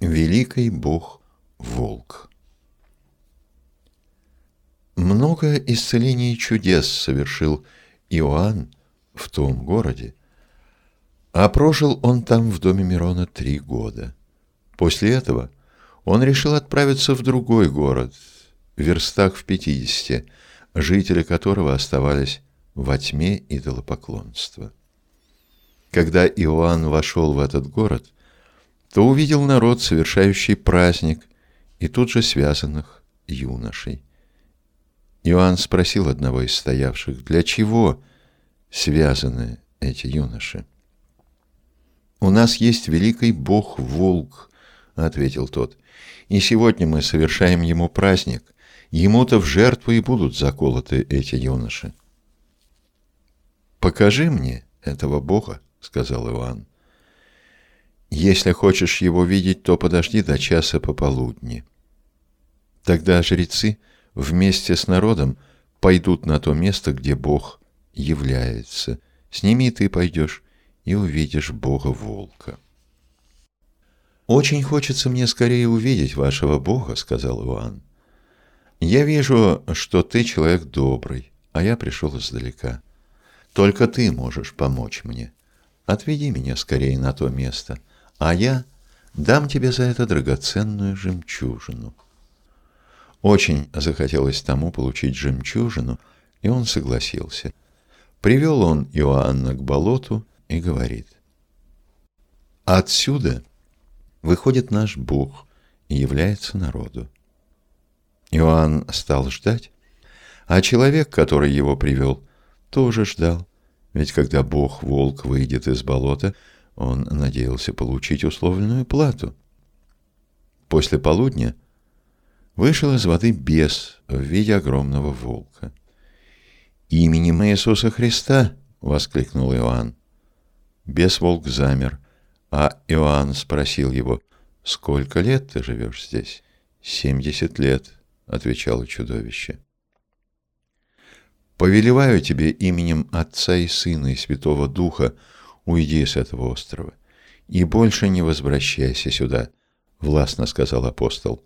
Великий Бог Волк Много исцелений и чудес совершил Иоанн в том городе, а прожил он там в доме Мирона три года. После этого он решил отправиться в другой город, в верстах в пятидесяти, жители которого оставались во тьме идолопоклонства. Когда Иоанн вошел в этот город, то увидел народ, совершающий праздник, и тут же связанных юношей. Иоанн спросил одного из стоявших, для чего связаны эти юноши? «У нас есть великий бог-волк», — ответил тот, — «и сегодня мы совершаем ему праздник. Ему-то в жертву и будут заколоты эти юноши». «Покажи мне этого бога», — сказал Иоанн. Если хочешь его видеть, то подожди до часа пополудни. Тогда жрецы вместе с народом пойдут на то место, где Бог является. С ними ты пойдешь и увидишь Бога-волка. «Очень хочется мне скорее увидеть вашего Бога», — сказал Иоанн. «Я вижу, что ты человек добрый, а я пришел издалека. Только ты можешь помочь мне. Отведи меня скорее на то место» а я дам тебе за это драгоценную жемчужину». Очень захотелось тому получить жемчужину, и он согласился. Привел он Иоанна к болоту и говорит, «Отсюда выходит наш Бог и является народу». Иоанн стал ждать, а человек, который его привел, тоже ждал, ведь когда Бог-волк выйдет из болота – он надеялся получить условленную плату. После полудня вышел из воды бес в виде огромного волка. «Именем Иисуса Христа!» — воскликнул Иоанн. Бес-волк замер, а Иоанн спросил его, «Сколько лет ты живешь здесь?» «Семьдесят лет», — отвечало чудовище. «Повелеваю тебе именем Отца и Сына и Святого Духа, уйди с этого острова и больше не возвращайся сюда, — властно сказал апостол.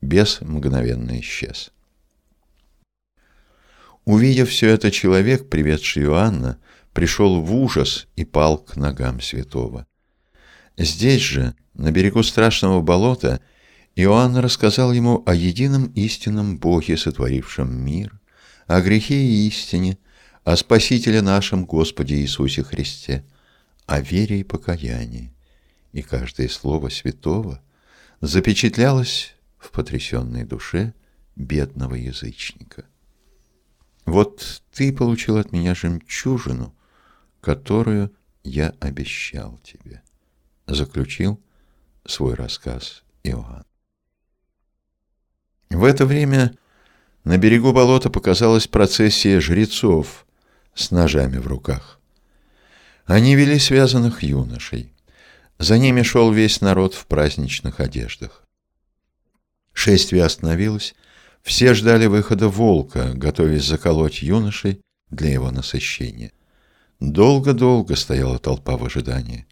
Бес мгновенно исчез. Увидев все это, человек, приведший Иоанна, пришел в ужас и пал к ногам святого. Здесь же, на берегу страшного болота, Иоанн рассказал ему о едином истинном Боге, сотворившем мир, о грехе и истине, о Спасителе нашем Господе Иисусе Христе, о вере и покаянии, и каждое слово святого запечатлялось в потрясенной душе бедного язычника. Вот ты получил от меня жемчужину, которую я обещал тебе, заключил свой рассказ Иоанн. В это время на берегу болота показалась процессия жрецов с ножами в руках. Они вели связанных юношей. За ними шел весь народ в праздничных одеждах. Шествие остановилось, все ждали выхода волка, готовясь заколоть юношей для его насыщения. Долго-долго стояла толпа в ожидании.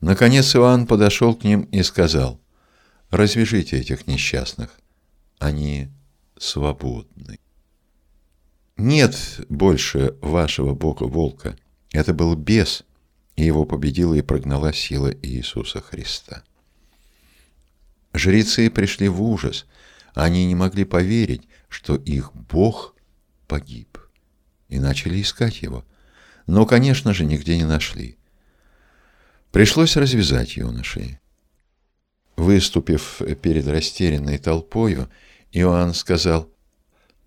Наконец Иоанн подошел к ним и сказал, «Развяжите этих несчастных, они свободны». «Нет больше вашего бога волка», это был бес, и его победила и прогнала сила Иисуса Христа. Жрецы пришли в ужас. Они не могли поверить, что их Бог погиб, и начали искать его. Но, конечно же, нигде не нашли. Пришлось развязать юношей. Выступив перед растерянной толпою, Иоанн сказал,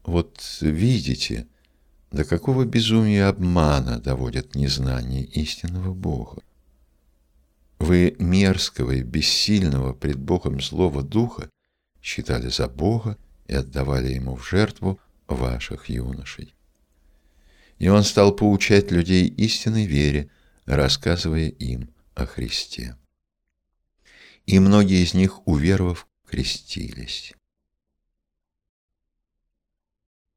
«Вот видите, — до какого безумия обмана доводят незнание истинного Бога? Вы мерзкого и бессильного пред Богом злого духа считали за Бога и отдавали Ему в жертву ваших юношей. И он стал поучать людей истинной вере, рассказывая им о Христе. И многие из них, уверовав, крестились.